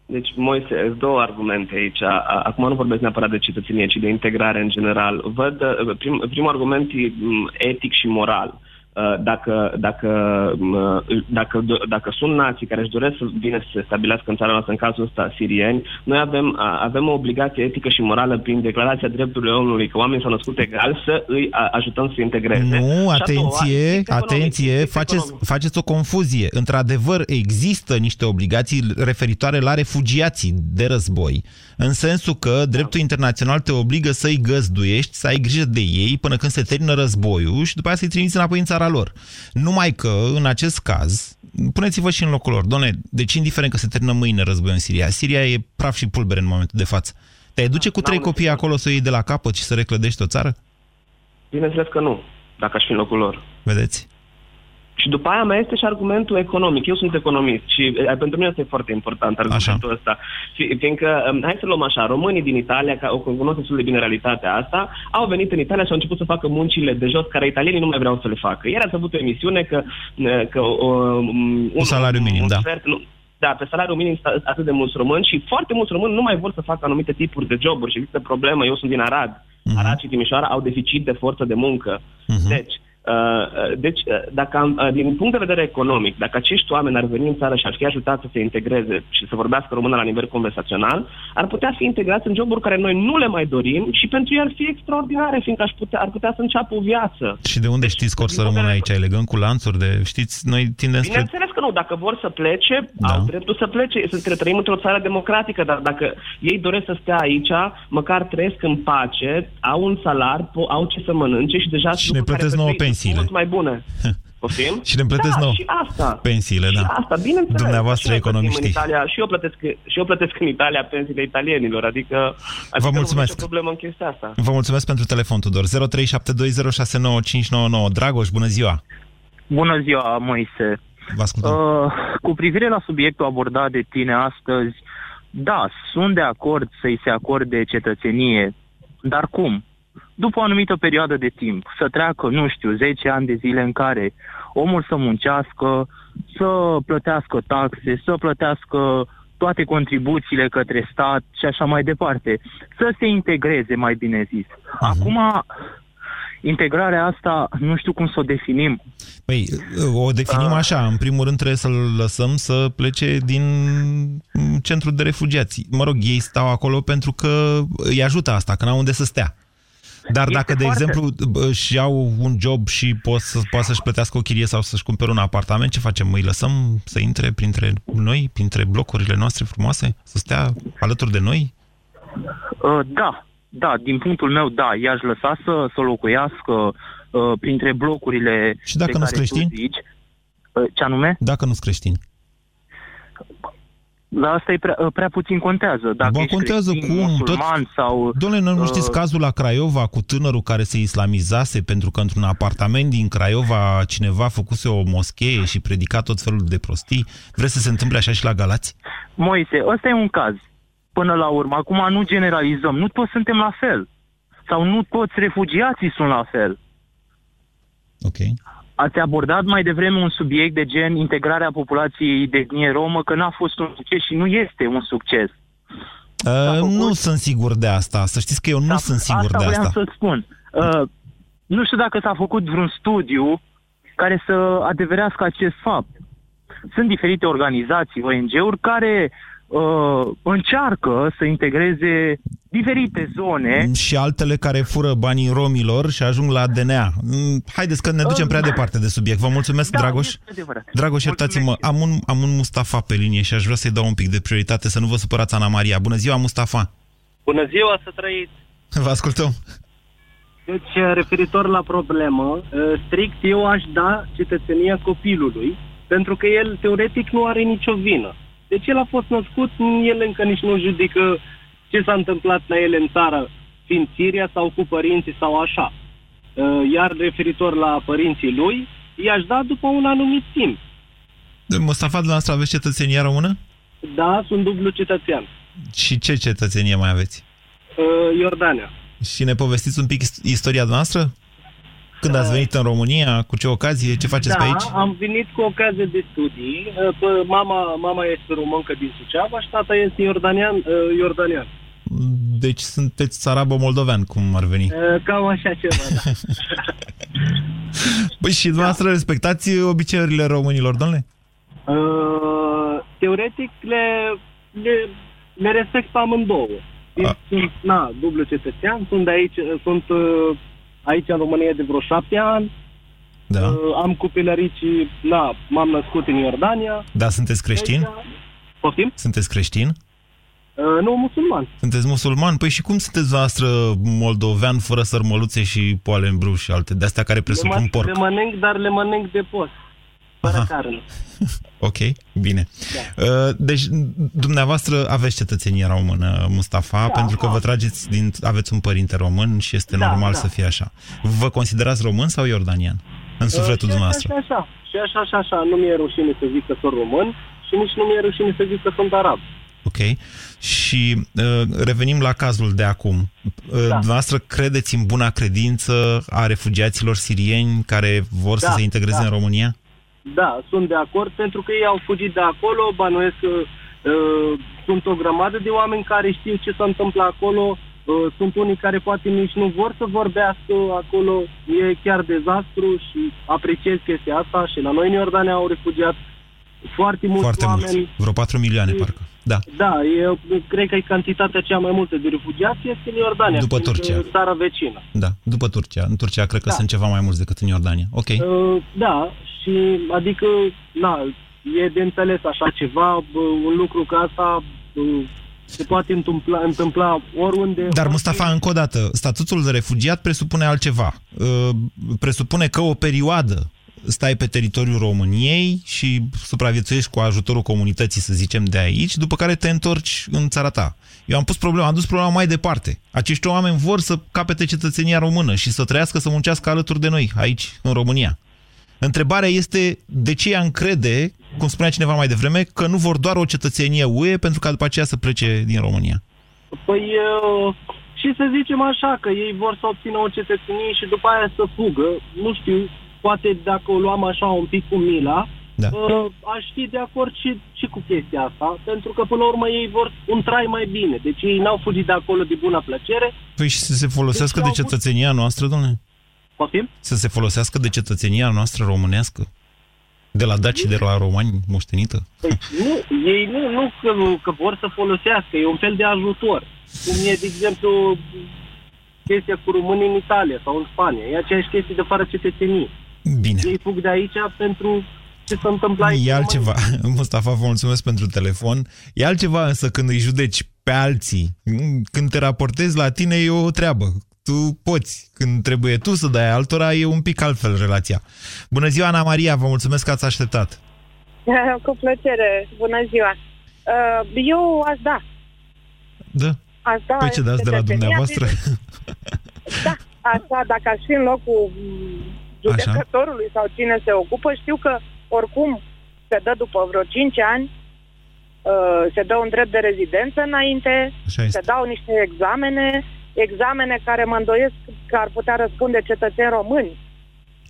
Speaker 8: Deci, Moise, sunt două argumente aici. A- Acum nu vorbesc neapărat de cetățenie, ci de integrare în general. Văd, uh, prim, primul argument e m, etic și moral. Uh, Dacă, dacă, m, dacă, do- dacă sunt nații care își doresc să vină să se stabilească în țara noastră, în cazul ăsta sirieni, noi avem, a- avem o obligație etică și morală prin Declarația Drepturilor Omului, că oamenii s-au născut egal, să îi a- ajutăm să se integreze.
Speaker 1: Nu,
Speaker 8: Și a doua,
Speaker 1: atenție,
Speaker 8: strict economic,
Speaker 1: atenție,
Speaker 8: strict
Speaker 1: faceți,
Speaker 8: economic.
Speaker 1: faceți o confuzie. Într-adevăr, există niște obligații referitoare la refugiații de război, în sensul că dreptul internațional te obligă să-i găzduiești, să ai grijă de ei până când se termină războiul și după aceea să-i trimiți înapoi în țara lor. Numai că, în acest caz, puneți-vă și în locul lor. Doamne, deci indiferent că se termină mâine războiul în Siria, Siria e praf și pulbere în momentul de față. Te-ai duce cu trei copii acolo să o iei de la capăt și să reclădești o țară?
Speaker 8: Bineînțeles că nu, dacă aș fi în locul lor.
Speaker 1: Vedeți?
Speaker 8: Și după aia mai este și argumentul economic. Eu sunt economist și e, pentru mine este foarte important argumentul așa. ăsta. Și, fiindcă, um, hai să luăm așa, românii din Italia, care cunosc destul de bine realitatea asta, au venit în Italia și au început să facă muncile de jos care italienii nu mai vreau să le facă. Iar ați avut o emisiune că, că um, un,
Speaker 1: un salariu minim, un
Speaker 8: da.
Speaker 1: Sfert,
Speaker 8: nu, da, pe salariul minim atât de mulți români și foarte mulți români nu mai vor să facă anumite tipuri de joburi și există problemă. Eu sunt din Arad. Uh-huh. Arad și Timișoara au deficit de forță de muncă. Uh-huh. Deci, Uh, deci, uh, dacă am, uh, din punct de vedere economic, dacă acești oameni ar veni în țară și ar fi ajutați să se integreze și să vorbească română la nivel conversațional, ar putea fi integrați în joburi care noi nu le mai dorim și pentru ei ar fi extraordinare, fiindcă aș putea, ar putea să înceapă o viață.
Speaker 1: Și de unde deci, știți că or să rămână aici? Ai legând cu lanțuri de... Știți, noi tindem
Speaker 8: spre... Bineînțeles că nu. Dacă vor să plece, da. au dreptul să plece. Să trăim într-o țară democratică, dar dacă ei doresc să stea aici, măcar trăiesc în pace, au un salar, au ce să mănânce și deja...
Speaker 1: Și ne plătesc nouă pensiile.
Speaker 8: Mult mai bune. [laughs] Poftim?
Speaker 1: și ne plătesc
Speaker 8: da,
Speaker 1: nou
Speaker 8: și asta.
Speaker 1: pensiile,
Speaker 8: și
Speaker 1: da.
Speaker 8: asta, bineînțeles.
Speaker 1: Dumneavoastră
Speaker 8: și
Speaker 1: economiștii.
Speaker 8: În Italia, și, eu plătesc, și eu plătesc în Italia pensiile italienilor, adică, adică
Speaker 1: Vă mulțumesc.
Speaker 8: nu problemă în chestia asta.
Speaker 1: Vă mulțumesc pentru telefon, Tudor. 0372069599. Dragoș, bună ziua!
Speaker 9: Bună ziua, Moise!
Speaker 1: Vă ascultăm.
Speaker 9: Uh, cu privire la subiectul abordat de tine astăzi, da, sunt de acord să-i se acorde cetățenie, dar cum? după o anumită perioadă de timp, să treacă, nu știu, 10 ani de zile în care omul să muncească, să plătească taxe, să plătească toate contribuțiile către stat și așa mai departe, să se integreze, mai bine zis. Uh-huh. Acum, integrarea asta, nu știu cum să o definim.
Speaker 1: Păi, o definim uh. așa. În primul rând trebuie să-l lăsăm să plece din centrul de refugiați. Mă rog, ei stau acolo pentru că îi ajută asta, că n-au unde să stea. Dar este dacă, de foarte... exemplu, își iau un job și pot să, poate să-și plătească o chirie sau să-și cumpere un apartament, ce facem? Îi lăsăm să intre printre noi, printre blocurile noastre frumoase? Să stea alături de noi?
Speaker 9: Uh, da, da, din punctul meu, da, i-aș lăsa să, să locuiască uh, printre blocurile
Speaker 1: Și dacă nu-s creștini?
Speaker 9: Zici, uh, ce anume?
Speaker 1: Dacă nu-s creștini.
Speaker 9: Dar asta e prea, prea puțin contează. Dacă
Speaker 1: Bă, contează
Speaker 9: creștin,
Speaker 1: cum?
Speaker 9: Tot... sau...
Speaker 1: Doamne, nu uh... știți cazul la Craiova cu tânărul care se islamizase pentru că într-un apartament din Craiova cineva făcuse o moschee și predica tot felul de prostii? Vreți să se întâmple așa și la Galați?
Speaker 9: Moise, ăsta e un caz. Până la urmă, acum nu generalizăm. Nu toți suntem la fel. Sau nu toți refugiații sunt la fel.
Speaker 1: Ok.
Speaker 9: Ați abordat mai devreme un subiect de gen integrarea populației de etnie romă, că n-a fost un succes și nu este un succes.
Speaker 1: Uh, nu sunt sigur de asta. Să știți că eu nu da, sunt sigur
Speaker 9: asta
Speaker 1: de asta.
Speaker 9: Asta să spun. Uh, nu știu dacă s-a făcut vreun studiu care să adeverească acest fapt. Sunt diferite organizații, ONG-uri, care uh, încearcă să integreze diferite zone.
Speaker 1: Și altele care fură banii romilor și ajung la DNA. Mm, haideți că ne ducem prea departe de subiect. Vă mulțumesc,
Speaker 9: da,
Speaker 1: Dragoș. Dragoș, iertați-mă, am un, am un Mustafa pe linie și aș vrea să-i dau un pic de prioritate, să nu vă supărați, Ana Maria. Bună ziua, Mustafa!
Speaker 10: Bună ziua, să trăiți!
Speaker 1: Vă ascultăm!
Speaker 10: Deci, referitor la problemă, strict eu aș da cetățenia copilului, pentru că el, teoretic, nu are nicio vină. Deci el a fost născut, el încă nici nu judecă ce s-a întâmplat la el în țară, fiind Siria sau cu părinții sau așa. Uh, iar referitor la părinții lui, i-aș da după un anumit timp.
Speaker 1: Mustafa, dumneavoastră aveți cetățenia română?
Speaker 10: Da, sunt dublu cetățean.
Speaker 1: Și ce cetățenie mai aveți?
Speaker 10: Uh, Iordania.
Speaker 1: Și ne povestiți un pic istoria noastră? Când ați venit în România? Cu ce ocazie? Ce faceți
Speaker 10: da,
Speaker 1: pe aici?
Speaker 10: am venit cu ocazie de studii. Uh, mama, mama este româncă din Suceava și tata este iordanian. Uh, iordanian.
Speaker 1: Deci sunteți țarabă-moldovean, cum ar veni.
Speaker 10: Uh, cam așa ceva, da. [laughs]
Speaker 1: păi și dumneavoastră da. respectați obiceiurile românilor, domnule?
Speaker 10: Uh, teoretic le, le, le respect pe amândouă. Sunt, na, dublu cetățean, sunt de aici, sunt uh, aici în România de vreo șapte ani.
Speaker 1: Da. Uh,
Speaker 10: am copilărit și, na, m-am născut în Iordania.
Speaker 1: Da, sunteți creștin? Deci,
Speaker 10: Poftim?
Speaker 1: Sunteți creștin?
Speaker 10: Uh, nu, musulman.
Speaker 1: Sunteți musulman? Păi și cum sunteți voastră moldovean fără sărmăluțe și poale în bruș și alte de-astea care presupun
Speaker 10: le
Speaker 1: porc?
Speaker 10: Le mănânc, dar le mănânc de post. Fără
Speaker 1: Aha.
Speaker 10: carne. [laughs]
Speaker 1: Ok, bine.
Speaker 10: Da.
Speaker 1: Uh, Deci, dumneavoastră aveți cetățenia română, Mustafa,
Speaker 10: Da,
Speaker 1: pentru că
Speaker 10: da.
Speaker 1: vă trageți din... aveți un părinte român și este
Speaker 10: Da,
Speaker 1: normal
Speaker 10: da.
Speaker 1: să fie așa. Vă considerați român sau iordanian? În sufletul
Speaker 10: Uh, și
Speaker 1: dumneavoastră.
Speaker 10: Așa, și așa, și așa, și așa. Nu mi-e rușine să zic că sunt român și nici nu mi-e rușine să zic că sunt arab.
Speaker 1: Ok. Și uh, revenim la cazul de acum. Uh,
Speaker 10: Da.
Speaker 1: Dumneavoastră credeți în buna credință a refugiaților sirieni care vor să
Speaker 10: Da,
Speaker 1: se integreze
Speaker 10: da.
Speaker 1: în România?
Speaker 10: Da, sunt de acord, pentru că ei au fugit de acolo, bănuiesc că uh, sunt o grămadă de oameni care știu ce se întâmplă acolo, uh, sunt unii care poate nici nu vor să vorbească acolo, e chiar dezastru și apreciez chestia asta și la noi în Iordania au refugiat foarte mulți
Speaker 1: Foarte
Speaker 10: oameni.
Speaker 1: mulți. Vreo 4 milioane, parcă. Da.
Speaker 10: Da, eu cred că e cantitatea cea mai multă de refugiați este în Iordania,
Speaker 1: După
Speaker 10: fiind,
Speaker 1: Turcia.
Speaker 10: uh, țara vecină.
Speaker 1: Da, după Turcia. În Turcia cred că
Speaker 10: Da.
Speaker 1: sunt ceva mai mulți decât în Iordania. Ok.
Speaker 10: Uh, da, și adică, na, e de înțeles așa ceva, bă, un lucru ca asta uh, se poate întâmpla, întâmpla oriunde.
Speaker 1: Dar, Mustafa, încă o dată, statutul de refugiat presupune altceva. Uh, Presupune că o perioadă stai pe teritoriul României și supraviețuiești cu ajutorul comunității, să zicem, de aici, după care te întorci în țara ta. Eu am pus problema, am dus problema mai departe. Acești oameni vor să capete cetățenia română și să trăiască, să muncească alături de noi, aici, în România. Întrebarea este de ce ea încrede, cum spunea cineva mai devreme, că nu vor doar o cetățenie UE pentru ca după aceea să plece din România.
Speaker 10: Păi, uh, și să zicem așa, că ei vor să obțină o cetățenie și după aia să fugă. Nu știu, poate dacă o luam așa un pic cu mila,
Speaker 1: Da.
Speaker 10: uh, aș fi de acord și, și cu chestia asta, pentru că până la urmă ei vor un trai mai bine. Deci ei n-au fugit de acolo de bună plăcere.
Speaker 1: Păi și să se folosească
Speaker 10: Deci
Speaker 1: de
Speaker 10: au avut-
Speaker 1: cetățenia noastră, domnule?
Speaker 10: Poftim?
Speaker 1: Să se folosească de cetățenia noastră românească? De la daci, de la romani, moștenită?
Speaker 10: Păi nu, ei nu, nu că, că vor să folosească, e un fel de ajutor. Cum e, de exemplu, chestia cu românii în Italia sau în Spania. E aceeași chestie de fără cetățenie.
Speaker 1: Bine.
Speaker 10: Ei fug de aici pentru ce se întâmplă aici.
Speaker 1: E
Speaker 10: în
Speaker 1: altceva. [laughs] Mustafa, vă mulțumesc pentru telefon. E altceva însă când îi judeci pe alții. Când te raportezi la tine e o treabă. Tu poți. Când trebuie tu să dai altora, e un pic altfel relația. Bună ziua, Ana Maria, vă mulțumesc că ați așteptat. [laughs]
Speaker 11: Cu plăcere. Bună ziua. Uh, Eu aș da.
Speaker 1: Da.
Speaker 11: Aș da
Speaker 1: Păi ce dați de la
Speaker 11: cetățenia
Speaker 1: dumneavoastră?
Speaker 11: Da, așa, dacă aș fi în locul mm, judecătorului sau cine se ocupă, știu că oricum se dă după vreo 5 ani, uh, se dă un drept de rezidență înainte,
Speaker 1: Așa este.
Speaker 11: se dau niște examene, examene care mă îndoiesc că ar putea răspunde cetățeni români.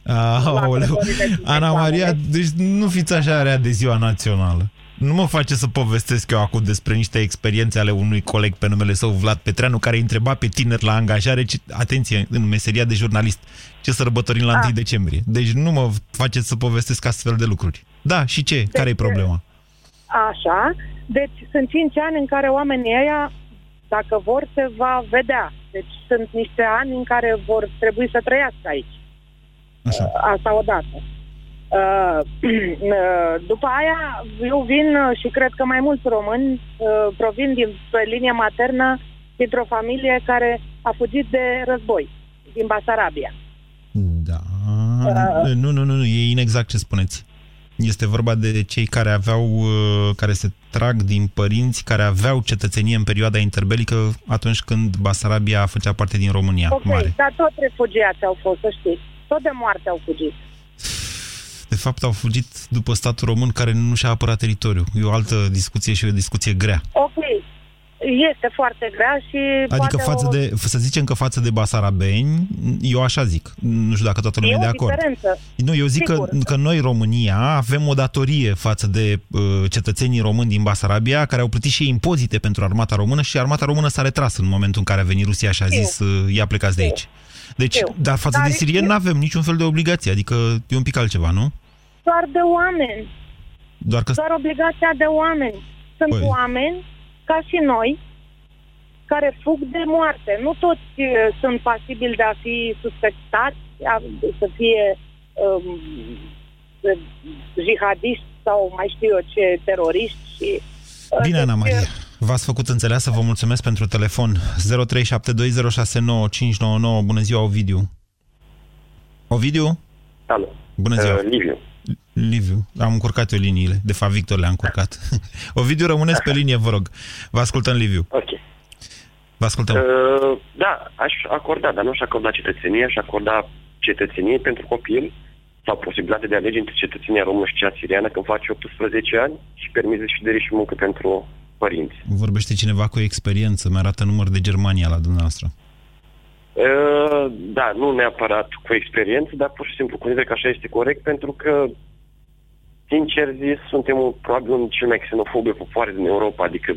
Speaker 1: Aoleu.
Speaker 11: întrebările din
Speaker 1: Ana
Speaker 11: examene.
Speaker 1: Maria, deci nu fiți așa rea de ziua națională. Nu mă face să povestesc eu acum despre niște experiențe ale unui coleg pe numele său, Vlad Petreanu, care îi întreba pe tineri la angajare, ce, atenție, în meseria de jurnalist, ce sărbătorim la 1 decembrie. Deci nu mă faceți să povestesc astfel de lucruri. Da, și ce? Care e problema?
Speaker 11: Așa. Deci sunt 5 ani în care oamenii ăia, dacă vor, se va vedea. Deci sunt niște ani în care vor trebui să trăiască aici.
Speaker 1: Așa.
Speaker 11: Asta odată. [clears throat] Uh, După aia, eu vin uh, și cred că mai mulți români uh, provin din pe linie maternă dintr-o familie care a fugit de război din Basarabia.
Speaker 1: Da. Nu, nu, nu, nu, e inexact ce spuneți. Este vorba de cei care aveau, uh, care se trag din părinți care aveau cetățenie în perioada interbelică atunci când Basarabia făcea parte din România
Speaker 11: Ok,
Speaker 1: mare.
Speaker 11: dar tot refugiați au fost, să știți. Tot de moarte au fugit.
Speaker 1: De fapt, au fugit după statul român care nu și-a apărat teritoriul. E o altă discuție și o discuție grea.
Speaker 11: Ok, este foarte grea și
Speaker 1: Adică
Speaker 11: poate
Speaker 1: față
Speaker 11: o...
Speaker 1: de, să zicem că față de basarabeni, eu așa zic. Nu știu dacă toată lumea
Speaker 11: e
Speaker 1: e de
Speaker 11: o
Speaker 1: acord.
Speaker 11: diferență.
Speaker 1: Nu, eu zic că,
Speaker 11: Sigur.
Speaker 1: că noi, România, avem o datorie față de uh, cetățenii români din Basarabia, care au plătit și ei impozite pentru armata română și armata română s-a retras în momentul în care a venit Rusia și a zis uh, ia plecați de aici. Deci,
Speaker 11: Știu.
Speaker 1: dar față
Speaker 11: Dar
Speaker 1: de sirieni nu avem niciun fel de obligație, adică e un pic altceva, nu?
Speaker 11: Doar de oameni.
Speaker 1: Doar că...
Speaker 11: Doar obligația de oameni. Sunt
Speaker 1: Păi.
Speaker 11: oameni, ca și noi, care fug de moarte. Nu toți uh, sunt pasibili de a fi suspectați, a, să fie um, uh, jihadiști sau mai știu eu ce, teroriști și... uh,
Speaker 1: Bine, Ana
Speaker 11: deci,
Speaker 1: Maria. V-ați făcut înțeleasă, vă mulțumesc pentru telefon. 0372069599. Bună ziua, Ovidiu. Ovidiu?
Speaker 12: Alo.
Speaker 1: Bună ziua.
Speaker 12: Uh, Liviu.
Speaker 1: Liviu, am încurcat eu liniile. De fapt, Victor le-a încurcat. [laughs] Ovidiu, rămâneți pe linie, vă rog. Vă ascultăm, Liviu.
Speaker 12: Ok.
Speaker 1: Vă ascultăm.
Speaker 12: Uh, da, aș acorda, dar nu aș acorda cetățenie, aș acorda cetățenie pentru copil sau posibilitatea de a alege între cetățenia română și cea siriană când face 18 ani și permise și de și muncă pentru părinți.
Speaker 1: Vorbește cineva cu experiență, mi arată număr de Germania la dumneavoastră.
Speaker 12: Uh, da, nu neapărat cu experiență, dar pur și simplu consider că așa este corect pentru că sincer zis, suntem un, probabil unul cel mai xenofobe popoare din Europa, adică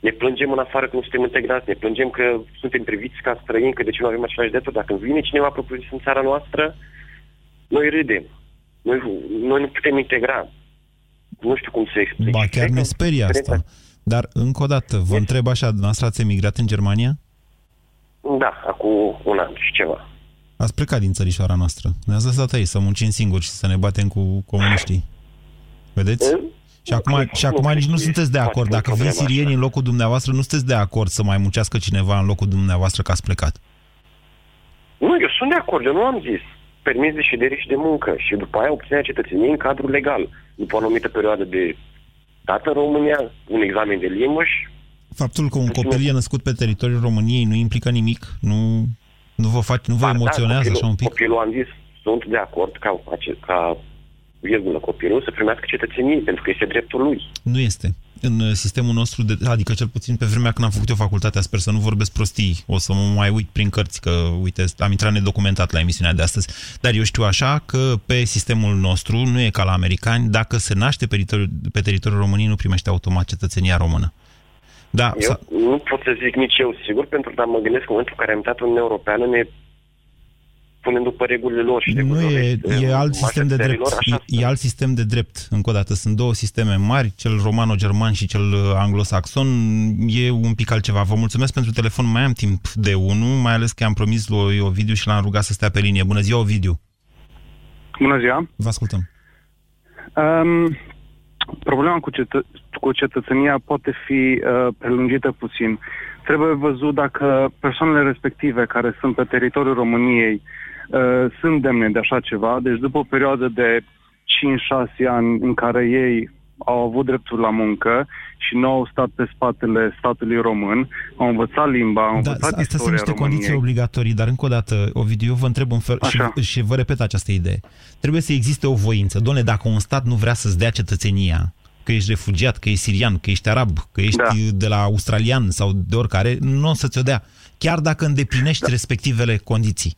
Speaker 12: ne plângem în afară că nu suntem integrați, ne plângem că suntem priviți ca străini, că de ce nu avem același drepturi. Dacă vine cineva propriu în țara noastră, noi râdem. Noi, noi nu putem integra. Nu știu cum să explic.
Speaker 1: Ba, chiar ne sperie asta. Dar, încă o dată, vă întreb așa, dumneavoastră ați emigrat în Germania?
Speaker 12: Da, acum un an și ceva.
Speaker 1: Ați plecat din țărișoara noastră. Ne-ați lăsat aici să muncim singuri și să ne batem cu comuniștii. Vedeți? E? Și acum, și acum nici nu sunteți de acord. Dacă vin sirieni în locul dumneavoastră, nu sunteți de acord să mai muncească cineva în locul dumneavoastră că ați plecat.
Speaker 12: Nu, eu sunt de acord, eu nu am zis. Permis de ședere și de muncă și după aia obținerea cetățeniei în cadrul legal. După o anumită perioadă de dată în România, un examen de limbă și...
Speaker 1: Ca că un copil e născut pe teritoriul României nu implică nimic? Nu, nu vă, face, nu vă emoționează da, copilul, așa un pic?
Speaker 12: Copilul, am zis, sunt de acord ca, ca virgulă, copilul să primească cetățenie, pentru că este dreptul lui.
Speaker 1: Nu este. În uh, sistemul nostru, de, adică cel puțin pe vremea când am făcut eu facultatea, sper să nu vorbesc prostii, o să mă mai uit prin cărți, că, uite, am intrat nedocumentat la emisiunea de astăzi, dar eu știu așa că pe sistemul nostru, nu e ca la americani, dacă se naște pe teritoriul, pe teritoriul României, nu primește automat cetățenia română. Da,
Speaker 12: eu nu pot să zic nici eu sigur, pentru că mă gândesc că în momentul în care am intrat în Uniunea Europeană ne punând după regulile lor. Și
Speaker 1: nu e, e alt sistem de drept. Lor, e, e alt sistem de drept. Încă o dată, sunt două sisteme mari, cel romano-german și cel uh, anglosaxon. E un pic altceva. Vă mulțumesc pentru telefon. Mai am timp de unul, mai ales că am promis lui Ovidiu și l-am rugat să stea pe linie. Bună ziua, Ovidiu!
Speaker 13: Bună ziua!
Speaker 1: Vă ascultăm.
Speaker 13: Um, problema cu, cetă- cu cetățenia poate fi uh, prelungită puțin. Trebuie văzut dacă persoanele respective care sunt pe teritoriul României uh, sunt demne de așa ceva. Deci după o perioadă de 5-6 ani în care ei au avut dreptul la muncă și nu au stat pe spatele statului român, au învățat limba, au da, învățat
Speaker 1: da, Astea sunt niște
Speaker 13: României.
Speaker 1: condiții obligatorii, dar încă o dată, Ovidiu, eu vă întreb un fel și, și vă repet această idee. Trebuie să existe o voință. Doamne, dacă un stat nu vrea să-ți dea cetățenia, că ești refugiat, că ești sirian, că ești arab, că ești da. de la australian sau de oricare, nu o să-ți o dea. Chiar dacă îndeplinești da. respectivele condiții.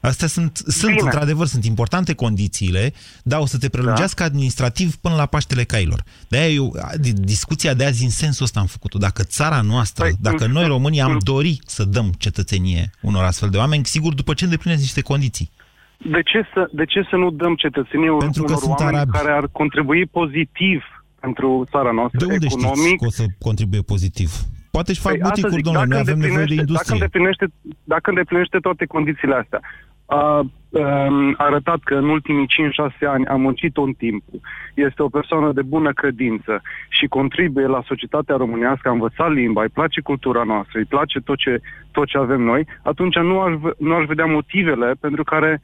Speaker 1: Astea sunt, sunt într-adevăr, sunt importante condițiile, dar o să te prelungească da. administrativ până la Paștele Cailor. De-aia eu, discuția de azi în sensul ăsta am făcut-o. Dacă țara noastră, păi, dacă noi românii am dori să dăm cetățenie unor astfel de oameni, sigur, după ce îndeplinesc niște condiții.
Speaker 13: De ce să, de ce să nu dăm cetățenie Pentru unor oameni arabi. care ar contribui pozitiv pentru țara noastră
Speaker 1: de unde
Speaker 13: economic?
Speaker 1: știți că o să contribuie pozitiv? Poate și fac păi, buticuri, domnule, noi avem nevoie de industrie.
Speaker 13: Dacă îndeplinește, dacă îndeplinește toate condițiile astea, a um, arătat că în ultimii 5-6 ani a muncit un timp, este o persoană de bună credință și contribuie la societatea românească, a învățat limba, îi place cultura noastră, îi place tot ce, tot ce avem noi, atunci nu aș, nu aș vedea motivele pentru care,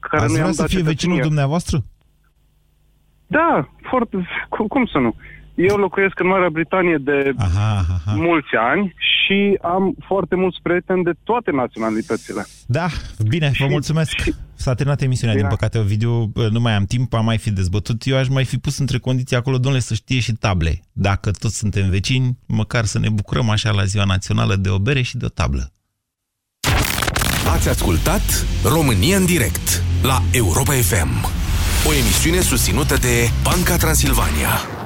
Speaker 13: care
Speaker 1: Ați
Speaker 13: nu
Speaker 1: vrea să fie vecinul dumneavoastră?
Speaker 13: Da, foarte, cum, cum să nu? Eu locuiesc în Marea Britanie de aha, aha. mulți ani și am foarte mulți prieteni de toate naționalitățile.
Speaker 1: Da, bine, vă mulțumesc. Și... S-a terminat emisiunea, bine. din păcate, o video, nu mai am timp, am mai fi dezbătut. Eu aș mai fi pus între condiții acolo, domnule, să știe și table. Dacă toți suntem vecini, măcar să ne bucurăm așa la ziua națională de o bere și de o tablă.
Speaker 7: Ați ascultat România în direct la Europa FM, o emisiune susținută de Banca Transilvania.